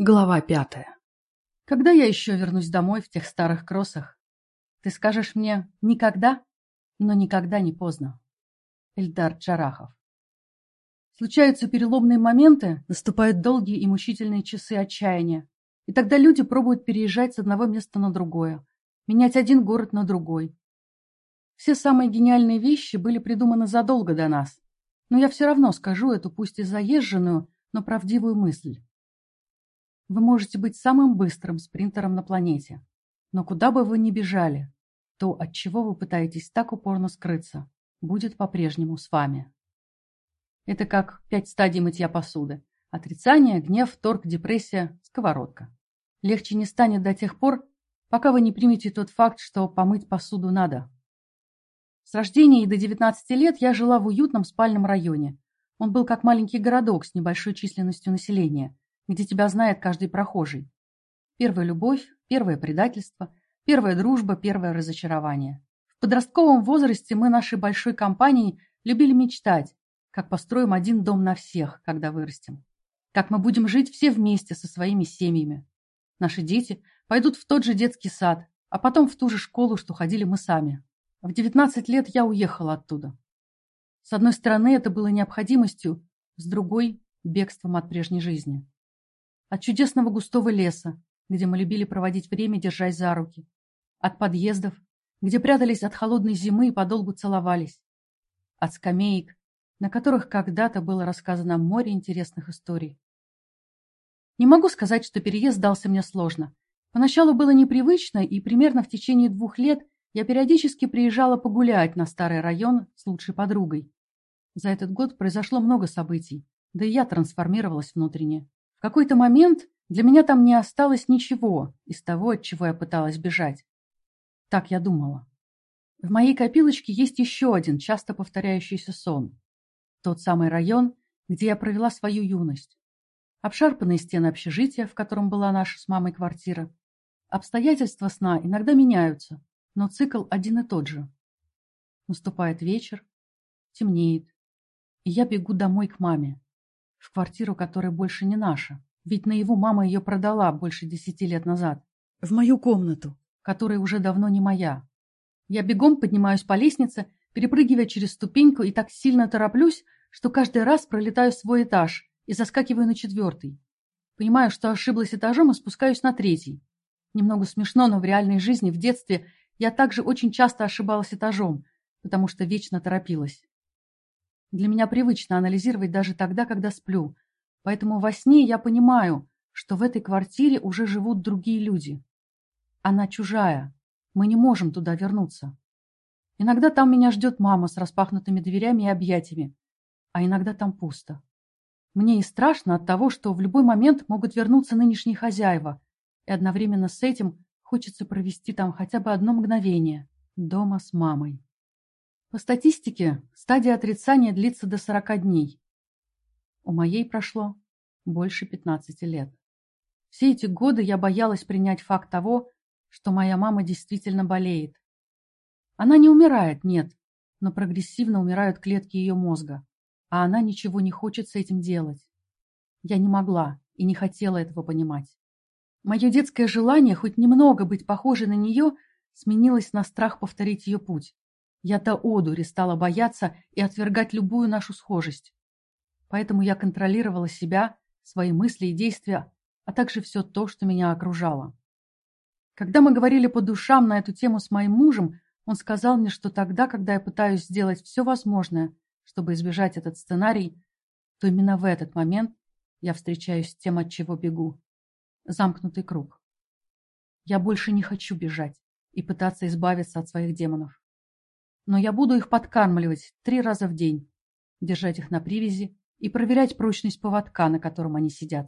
Глава пятая. Когда я еще вернусь домой в тех старых кроссах? Ты скажешь мне «никогда», но никогда не поздно. Эльдар Джарахов. Случаются переломные моменты, наступают долгие и мучительные часы отчаяния. И тогда люди пробуют переезжать с одного места на другое, менять один город на другой. Все самые гениальные вещи были придуманы задолго до нас. Но я все равно скажу эту пусть и заезженную, но правдивую мысль. Вы можете быть самым быстрым спринтером на планете. Но куда бы вы ни бежали, то, от чего вы пытаетесь так упорно скрыться, будет по-прежнему с вами. Это как пять стадий мытья посуды. Отрицание, гнев, торг, депрессия, сковородка. Легче не станет до тех пор, пока вы не примете тот факт, что помыть посуду надо. С рождения и до 19 лет я жила в уютном спальном районе. Он был как маленький городок с небольшой численностью населения – где тебя знает каждый прохожий. Первая любовь, первое предательство, первая дружба, первое разочарование. В подростковом возрасте мы нашей большой компанией любили мечтать, как построим один дом на всех, когда вырастем. Как мы будем жить все вместе со своими семьями. Наши дети пойдут в тот же детский сад, а потом в ту же школу, что ходили мы сами. В 19 лет я уехала оттуда. С одной стороны, это было необходимостью, с другой – бегством от прежней жизни от чудесного густого леса, где мы любили проводить время, держась за руки, от подъездов, где прятались от холодной зимы и подолгу целовались, от скамеек, на которых когда-то было рассказано море интересных историй. Не могу сказать, что переезд дался мне сложно. Поначалу было непривычно, и примерно в течение двух лет я периодически приезжала погулять на старый район с лучшей подругой. За этот год произошло много событий, да и я трансформировалась внутренне. В какой-то момент для меня там не осталось ничего из того, от чего я пыталась бежать. Так я думала. В моей копилочке есть еще один часто повторяющийся сон. Тот самый район, где я провела свою юность. Обшарпанные стены общежития, в котором была наша с мамой квартира. Обстоятельства сна иногда меняются, но цикл один и тот же. Наступает вечер, темнеет, и я бегу домой к маме в квартиру, которая больше не наша. Ведь на его мама ее продала больше десяти лет назад. В мою комнату, которая уже давно не моя. Я бегом поднимаюсь по лестнице, перепрыгивая через ступеньку и так сильно тороплюсь, что каждый раз пролетаю свой этаж и заскакиваю на четвертый. Понимаю, что ошиблась этажом и спускаюсь на третий. Немного смешно, но в реальной жизни, в детстве, я также очень часто ошибалась этажом, потому что вечно торопилась. Для меня привычно анализировать даже тогда, когда сплю. Поэтому во сне я понимаю, что в этой квартире уже живут другие люди. Она чужая. Мы не можем туда вернуться. Иногда там меня ждет мама с распахнутыми дверями и объятиями, а иногда там пусто. Мне и страшно от того, что в любой момент могут вернуться нынешние хозяева, и одновременно с этим хочется провести там хотя бы одно мгновение дома с мамой. По статистике, стадия отрицания длится до 40 дней. У моей прошло больше 15 лет. Все эти годы я боялась принять факт того, что моя мама действительно болеет. Она не умирает, нет, но прогрессивно умирают клетки ее мозга, а она ничего не хочет с этим делать. Я не могла и не хотела этого понимать. Мое детское желание хоть немного быть похожей на нее сменилось на страх повторить ее путь. Я до одури стала бояться и отвергать любую нашу схожесть. Поэтому я контролировала себя, свои мысли и действия, а также все то, что меня окружало. Когда мы говорили по душам на эту тему с моим мужем, он сказал мне, что тогда, когда я пытаюсь сделать все возможное, чтобы избежать этот сценарий, то именно в этот момент я встречаюсь с тем, от чего бегу. Замкнутый круг. Я больше не хочу бежать и пытаться избавиться от своих демонов но я буду их подкармливать три раза в день, держать их на привязи и проверять прочность поводка, на котором они сидят.